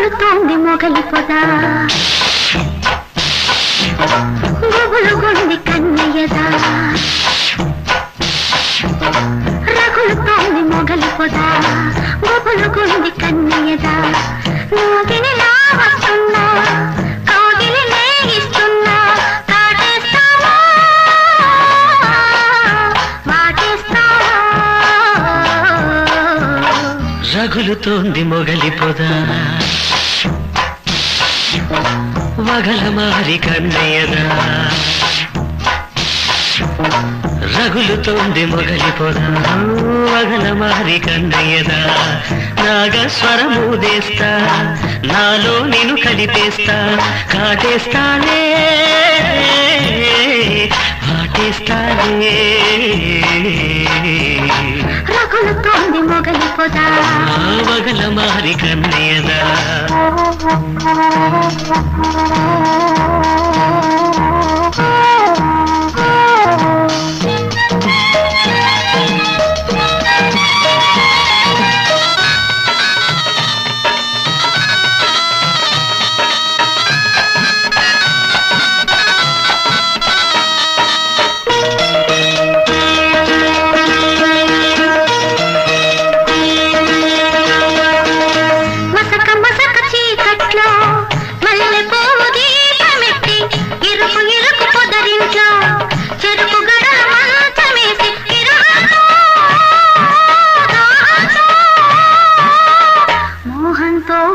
రగులుతోంది మొగలి పొద. గుబులు గుండి కన్నయ్యదా. రగులుతోంది మొగలి పొద. గుబులు గుండి కన్నయ్యదా. నోగిని లావస్తున్నా కాగిలి లేగిస్తున్నా కాటేస్తావా? వాటేస్తావా? రగులుతోంది మొగలి పొద. వగల మారి కన్నయ్యదా రగులుతోంది మొగలి పొద వగల మారి కన్నయ్యదా నాగస్వరమూదేస్తా నాలో నేను కలిపేస్తా. కాటేస్తానే. పాటేస్తానే రగులు మొగలి పొద. వగల మారి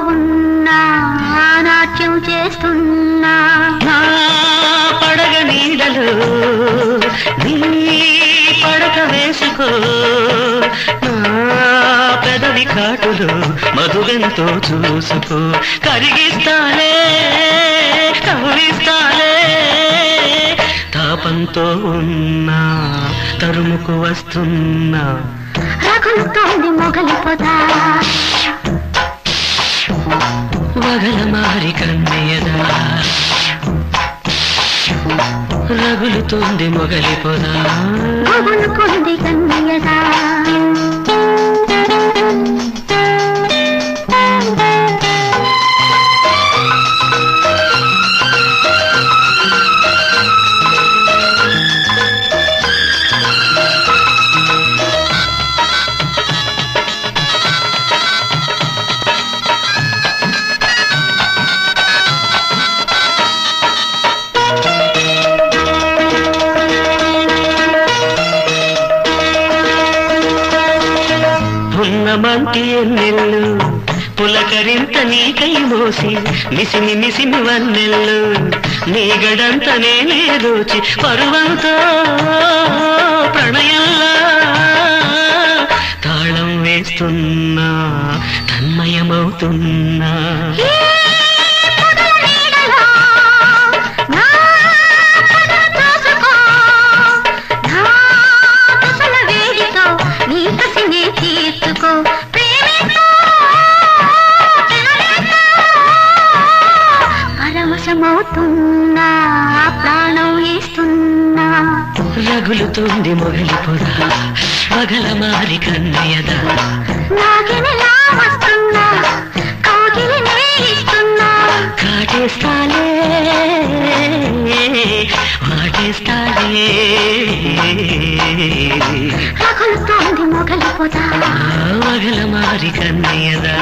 ఉన్నా నాట్యం చేస్తున్నా. పడగ నీడలో నీ పడక వేసుకో. పెదవి కాటులో మధుగంతో చూసుకో. కరిగిస్తాలే కవ్విస్తాలే తాపంతో ఉన్నా తరుముకు వస్తున్నా. రగులుతోంది మొగలి పొద. వగల మారి కన్నయ్యదా? రగులుతోంది మొగలి పొదా గుబులుకుంది కన్నయ్యదా? పున్నమంటి ఎన్నెల్లు పులకరింత నీకై మోసి మిసిమి మిసిమి వన్నెల్లు. నీ గడంత నేనే దోచి పరువంతో ప్రణయంలా తాళం వేస్తున్నా తన్మయమవుతున్నా. పరవశమవుతున్నా ప్రాణం ఇస్తున్నా. రగులుతోంది మొగలి పొద పగల మారి కన్నయ్యదా నాగినిలా వస్తున్నా కాగిలి ఇస్తున్నా. కాటేస్తాలే వాటేస్తాలే రగులుతోంది మొగలి పొద వగల మారి కన్నయ్యదా